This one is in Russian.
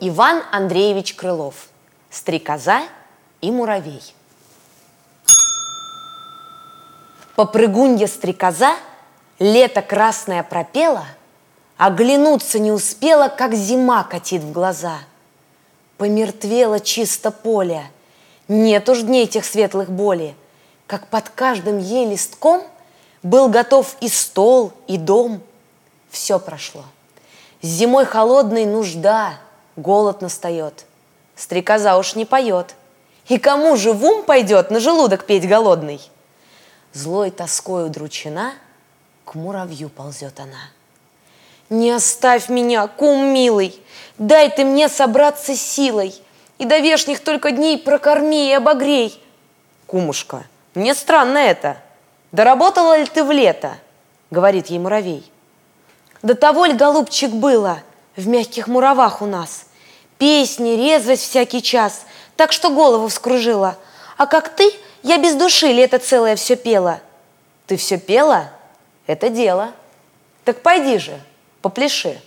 Иван Андреевич Крылов. Стрекоза и муравей. Попрыгунья-стрекоза лето красное пропела, Оглянуться не успела, как зима катит в глаза. Помертвело чисто поле, нет уж дней тех светлых боли, Как под каждым ей листком Был готов и стол, и дом. Все прошло. Зимой холодной нужда, голод настает. Стрекоза уж не поет. И кому же в ум пойдет на желудок петь голодный? Злой тоской удручена, к муравью ползет она. Не оставь меня, кум милый, дай ты мне собраться силой, и до вешних только дней прокорми и обогрей. Кумушка, мне странно это. Доработала ли ты в лето? Говорит ей муравей. До того ли, голубчик, было в мягких муравах у нас? Песни, резвость всякий час, так что голову вскружила. А как ты, я без души лето целое все пела. Ты все пела? Это дело. Так пойди же, попляши.